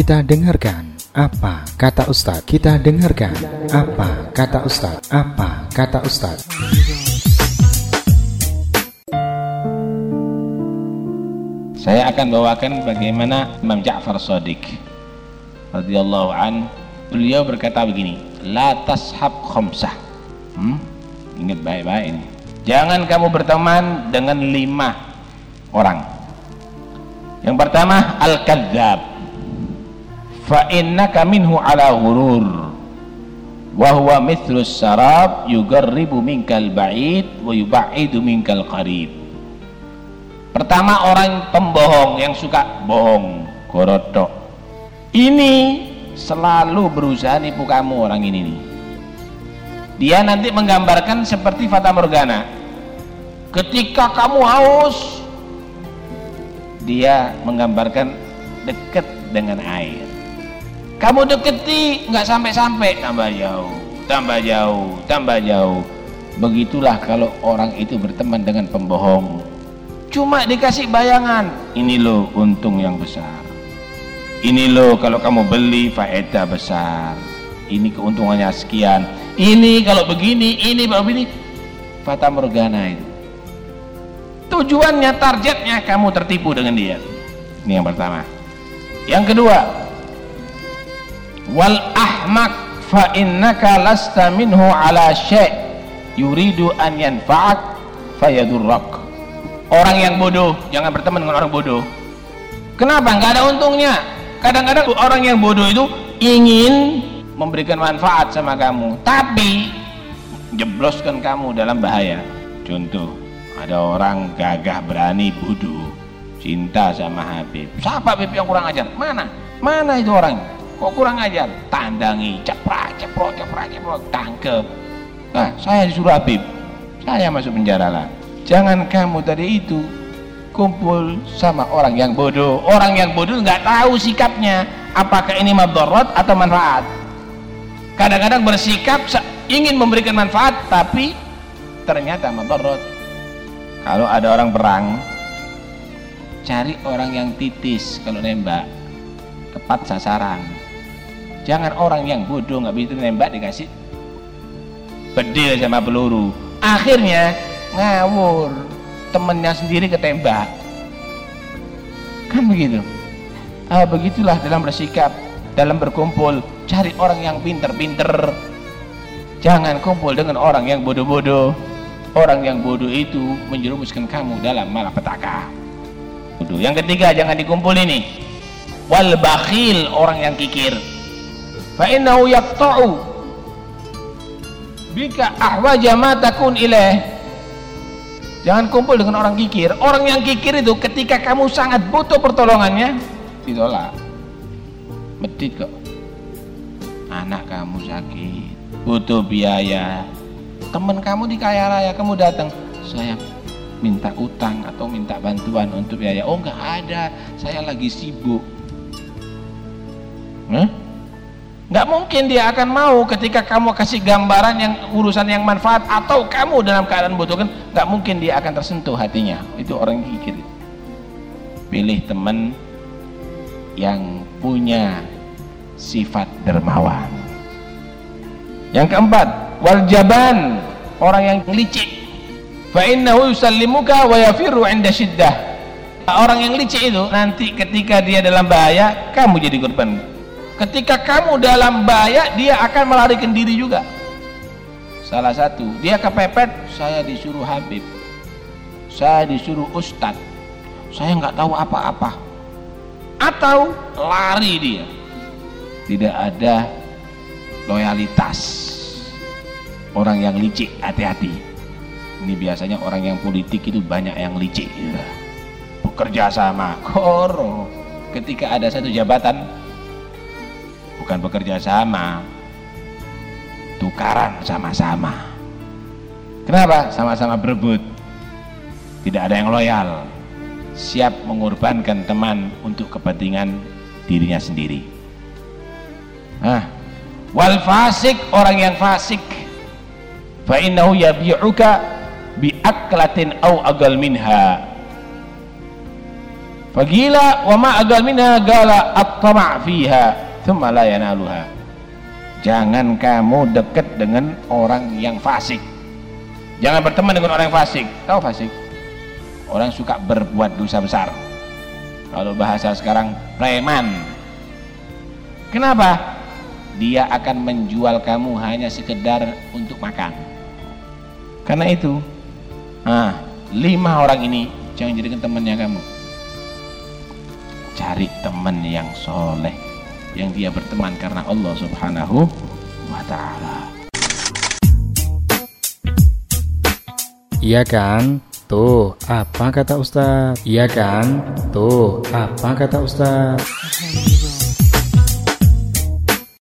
Kita dengarkan apa kata Ustadz. Kita dengarkan apa kata Ustadz. Apa kata Ustadz. Saya akan bawakan bagaimana Imam Ja'far Shadiq radhiyallahu an beliau berkata begini, la tashab khamsah. Hmm? Ingat baik-baik ini. Jangan kamu berteman dengan lima orang. Yang pertama al-kadzdzab. Fa innaka minhu ala ghurur. Wa huwa mithlu sarab yugarribu minkal ba'id wa yub'idu minkal qarib Pertama orang pembohong yang suka bohong, gorotok. Ini selalu berusaha nipu kamu orang ini nih. Dia nanti menggambarkan seperti Fata Morgana. Ketika kamu haus, dia menggambarkan dekat dengan air. Kamu deketi nggak sampai-sampai, tambah jauh, tambah jauh, tambah jauh. Begitulah kalau orang itu berteman dengan pembohong. Cuma dikasih bayangan. Ini loh untung yang besar. Ini loh kalau kamu beli faedah besar. Ini keuntungannya sekian. Ini kalau begini ini kalau begini. Fata morgana itu. Tujuannya targetnya kamu tertipu dengan dia. Ini yang pertama. Yang kedua wal ahmak fa innaka lasta minhu ala syai' yuridu an yanfa'ak fayadurrak. Orang yang bodoh jangan berteman dengan orang bodoh. Kenapa? Nggak ada untungnya. Kadang-kadang orang yang bodoh itu ingin memberikan manfaat sama kamu tapi jebloskan kamu dalam bahaya. Contoh ada orang gagah berani bodoh cinta sama Habib. Siapa Habib yang kurang ajar? Mana? Mana itu orang kok kurang ajar? Tandangi ceprak ceprot ceprak ceprot tangkep. Nah saya disuruh Habib. Saya masuk penjara lah. Jangan kamu tadi itu kumpul sama orang yang bodoh. Orang yang bodoh nggak tahu sikapnya. Apakah ini madarat atau manfaat? Kadang-kadang bersikap ingin memberikan manfaat tapi ternyata madarat kalau ada orang perang cari orang yang titis kalau nembak. Tepat sasaran jangan orang yang bodoh nggak bisa nembak dikasih bedil sama peluru. Akhirnya ngawur. Temennya sendiri ketembak. Kan begitu. Ah, begitulah dalam bersikap dalam berkumpul. Cari orang yang pinter-pinter. Jangan kumpul dengan orang yang bodoh-bodoh. Orang yang bodoh itu menjerumuskan kamu dalam malapetaka. Bodoh. Yang ketiga jangan dikumpul ini. Wal bakhil orang yang kikir fa innahu yaqta'u bika ahwaja ma takun ilaih Jangan kumpul dengan orang kikir. Orang yang kikir itu ketika kamu sangat butuh pertolongannya, ditolak. Medit kok. Anak kamu sakit, butuh biaya. Teman kamu di kaya raya, kamu datang, saya minta utang atau minta bantuan untuk biaya. Oh enggak ada, saya lagi sibuk. Huh? Nggak mungkin dia akan mau ketika kamu kasih gambaran yang urusan yang manfaat atau kamu dalam keadaan butuhkan nggak mungkin dia akan tersentuh hatinya. Itu orang kikir. Pilih teman yang punya sifat dermawan. Yang keempat wal jaban orang yang licik. Fa innahu yusallimuka wa yafiru 'inda syiddah. Orang yang licik itu nanti ketika dia dalam bahaya kamu jadi korban ketika kamu dalam bahaya dia akan melarikan diri juga. Salah satu dia kepepet saya disuruh Habib. Saya disuruh Ustadz saya nggak tahu apa-apa. Atau lari dia. Tidak ada loyalitas. Orang yang licik hati-hati. Ini biasanya orang yang politik itu banyak yang licik. Bekerja sama. Koro. Ketika ada satu jabatan bukan bekerja sama. Tukaran sama-sama. Kenapa? sama-sama berebut? Tidak ada yang loyal. Siap mengorbankan teman untuk kepentingan dirinya sendiri. Nah wal fasik orang yang fasik. Fa innahu yabi'uka bi aklatin au agal minha. Fagila wa ma agal minha gala at-tama' fiha jangan kamu dekat dengan orang yang fasik. Jangan berteman dengan orang yang fasik. Tahu fasik? Orang suka berbuat dosa besar. Kalau bahasa sekarang preman. Kenapa? Dia akan menjual kamu hanya sekedar untuk makan. Karena itu ah, lima orang ini jangan jadikan temannya kamu. Cari teman yang soleh yang dia berteman karena Allah subhanahu wa ta'ala Iya kan? Tuh, apa kata Ustaz? Iya kan? Tuh, apa kata Ustaz?